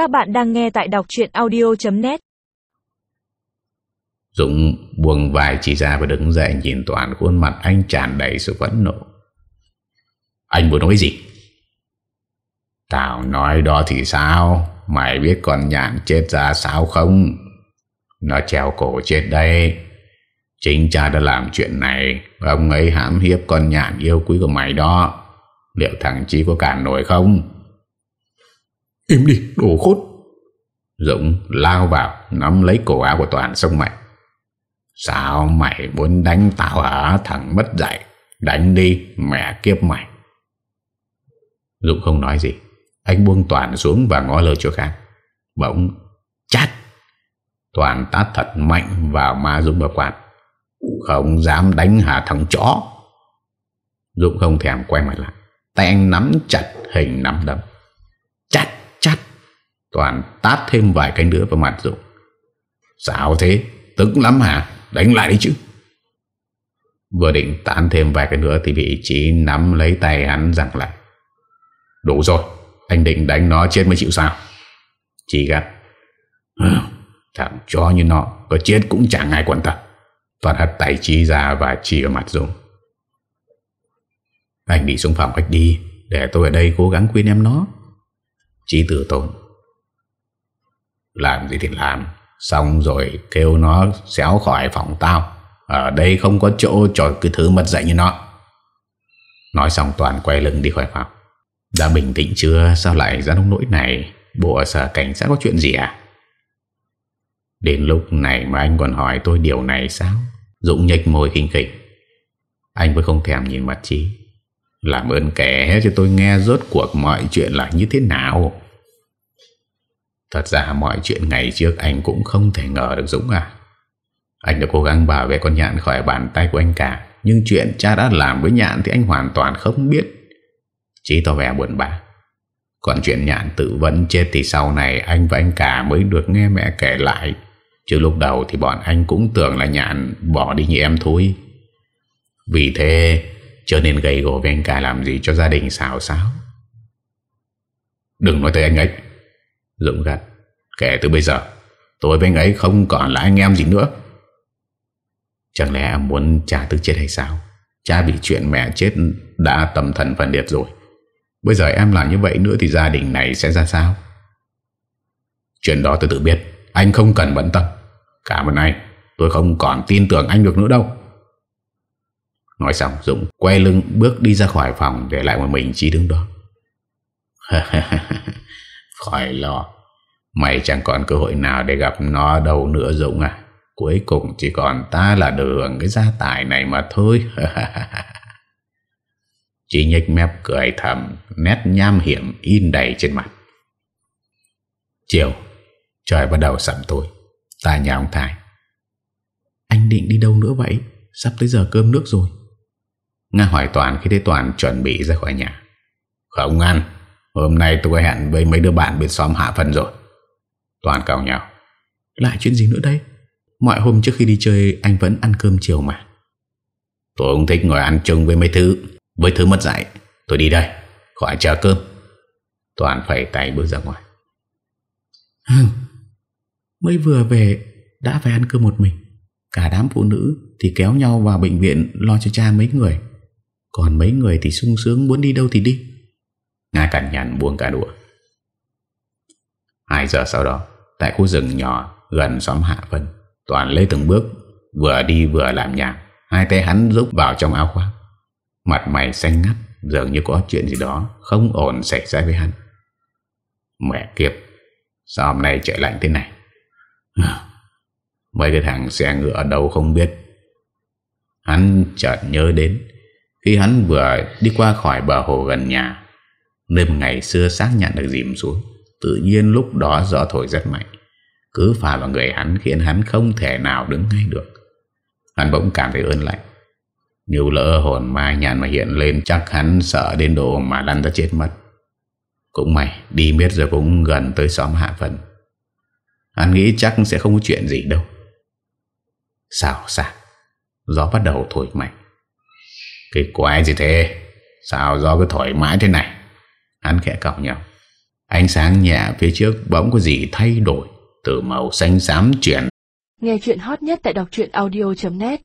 Các bạn đang nghe tại đọc chuyện audio.net Dũng buông vai chỉ ra và đứng dậy nhìn toàn khuôn mặt anh tràn đầy sự phẫn nộ. Anh muốn nói gì? Tao nói đó thì sao? Mày biết con nhạn chết ra sao không? Nó treo cổ chết đây. Chính cha đã làm chuyện này Ông ấy hãm hiếp con nhạn yêu quý của mày đó Liệu thằng Chi có cản nổi không Im đi, đồ khốt Dũng lao vào, Nắm lấy cổ áo của Toàn sông mạnh Sao mày muốn đánh tao hả? Thằng mất dạy. Đánh đi, mẹ kiếp mày. Dũng không nói gì. Anh buông Toàn xuống và ngó lơ chỗ khác. Bỗng, chát! Toàn tát thật mạnh vào ma Dũng và quạt Không dám đánh hả thằng chó. Dũng không thèm quay mặt lại. Tay anh nắm chặt hình nắm đấm. Toàn tát thêm vài cái nữa vào mặt Dũng Sao thế Tức lắm hả? Đánh lại đi chứ. Vừa định tán thêm vài cái nữa Thì bị Chí nắm lấy tay hắn rằng lại. Đủ rồi, Anh định đánh nó chết mới chịu sao? Chí gắt Thằng cho như nó Có chết cũng chẳng ai quan tâm Toàn hất tay Chí ra và chỉ vào mặt Dũng Anh đi xuống phòng cách đi, Để tôi ở đây cố gắng khuyên em nó. Chí tử tốn làm gì thì làm. Xong rồi kêu nó xéo khỏi phòng tao. Ở đây không có chỗ cho cái thứ mất dạy như nó. Nói xong Toàn quay lưng đi khỏi phòng. Đã bình tĩnh chưa? Sao lại ra nông nỗi này? Bộ ở sở cảnh sát có chuyện gì à? Đến lúc này mà anh còn hỏi tôi điều này sao? Dũng nhạch môi khinh khỉnh. Anh vẫn không thèm nhìn mặt trí. Làm ơn kể cho tôi nghe rốt cuộc mọi chuyện là như thế nào. Thật ra mọi chuyện ngày trước anh cũng không thể ngờ được Dũng à. Anh đã cố gắng bảo vệ con nhạn khỏi bàn tay của anh cả, Nhưng chuyện cha đã làm với nhạn thì anh hoàn toàn không biết. Chỉ tỏ vẻ buồn bã. Còn chuyện nhạn tự vẫn chết thì sau này anh và anh cả mới được nghe mẹ kể lại. Chứ lúc đầu thì bọn anh cũng tưởng là nhạn bỏ đi như em thôi. Vì thế, cho nên gây gỗ với anh cả làm gì cho gia đình xào xáo. Đừng nói tới anh ấy. Dũng gắt Kể từ bây giờ, Tôi với anh ấy không còn là anh em gì nữa. Chẳng lẽ em muốn cha tức chết hay sao? Cha bị chuyện mẹ chết Đã tâm thần phần liệt rồi. Bây giờ em làm như vậy nữa Thì gia đình này sẽ ra sao? Chuyện đó tôi tự biết. Anh không cần bận tâm. Cảm ơn anh. Tôi không còn tin tưởng anh được nữa đâu. Nói xong, Dũng quay lưng bước đi ra khỏi phòng Để lại một mình Chi đứng đó. Khỏi lo. Mày chẳng còn cơ hội nào để gặp nó đâu nữa, Dũng à. Cuối cùng chỉ còn ta là được cái gia tài này mà thôi. Chỉ nhếch mép cười thầm, Nét nham hiểm in đầy trên mặt. Chiều, Trời bắt đầu sẩm tối. Ta nhà ông Thái. Anh định đi đâu nữa vậy? Sắp tới giờ cơm nước rồi. Nga hỏi Toàn khi thấy Toàn chuẩn bị ra khỏi nhà. Không ăn. Hôm nay tôi hẹn với mấy đứa bạn bên xóm hạ phần rồi. Toàn cào nhau. Lại chuyện gì nữa đây? Mọi hôm trước khi đi chơi anh vẫn ăn cơm chiều mà. Tôi không thích ngồi ăn chung với mấy thứ Với thứ mất dạy. Tôi đi đây Khỏi chờ cơm. Toàn phải tay bước ra ngoài. Hừ Mới vừa về Đã phải ăn cơm một mình. Cả đám phụ nữ thì kéo nhau vào bệnh viện Lo cho cha mấy người. Còn mấy người thì sung sướng muốn đi đâu thì đi Nga cằn nhằn buông cả đùa hai giờ sau đó, Tại khu rừng nhỏ gần xóm Hạ Vân, Toàn lấy từng bước Vừa đi vừa làm nhạc Hai tay hắn rút vào trong áo khoác. Mặt mày xanh ngắt, Dường như có chuyện gì đó Không ổn xảy ra với hắn. Mẹ kiếp, Sao hôm nay trời lạnh thế này? Mấy cái thằng xe ngựa ở đâu không biết? Hắn chợt nhớ đến Khi hắn vừa đi qua khỏi bờ hồ gần nhà Đêm ngày xưa xác nhận được dìm xuống, Tự nhiên lúc đó gió thổi rất mạnh. Cứ phà vào người hắn Khiến hắn không thể nào đứng ngay được. Hắn bỗng cảm thấy ơn lạnh. Nếu lỡ hồn ma nhàn mà hiện lên, Chắc hắn sợ đến độ mà lăn ra chết mất. Cũng may, Đi miết rồi cũng gần tới xóm hạ phần. Hắn nghĩ chắc sẽ không có chuyện gì đâu. Sao sao Gió bắt đầu thổi mạnh. Cái quái gì thế? Sao gió cứ thổi mãi thế này? Hắn khẽ cọc nhau. Ánh sáng nhà phía trước bỗng có gì thay đổi Từ màu xanh xám chuyển. Nghe chuyện hot nhất tại đọc audio.net